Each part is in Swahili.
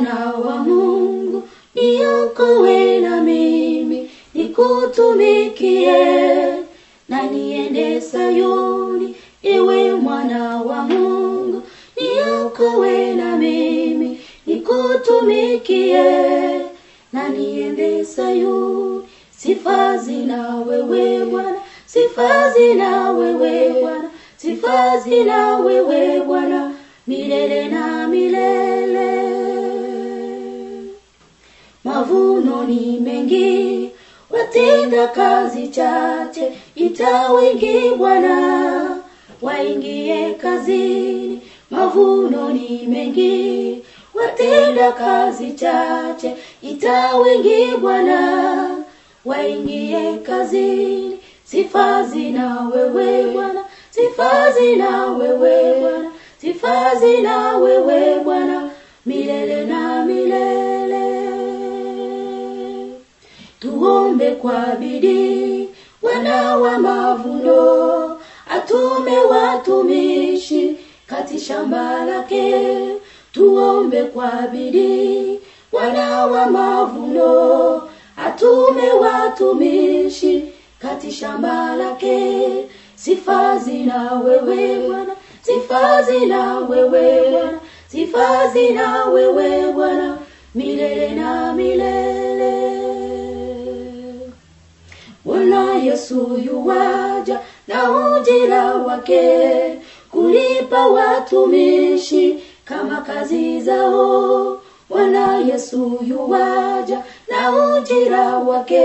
mwana wa Mungu, niokoe na mimi nikutumikie, na niende Sayuni, ewe mwana wa Mungu, niokoe na mimi nikutumikie, na niende Sayuni. Sifa zina wewe Bwana, sifa zina wewe Bwana, sifa zina wewe Bwana, milele na milele. Mavuno ni mengi, watenda kazi chache, itawingi Bwana, waingie kazini. Mavuno ni mengi, watenda kazi chache, itawingi Bwana, waingie kazini. Sifa zina wewe Bwana, sifa zina wewe Bwana, sifa zina wewe Bwana, Tuombe kwa bidii, wana wa mavuno, atume watumishi kati shamba lake. Tuombe kwa bidii, wana wa mavuno, atume watumishi kati shamba lake. Sifa zina wewe Bwana, sifa zina wewe Bwana, sifa zina wewe Bwana, milele na milele. Bwana Yesu yuwaja na ujira wake kulipa watumishi kama kazi zao. Bwana Yesu yuwaja na ujira wake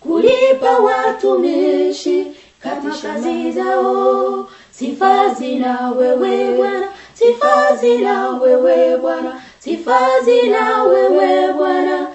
kulipa watumishi kama kazi zao. Sifa zina wewe Bwana, sifa zina wewe Bwana, sifa zina wewe Bwana,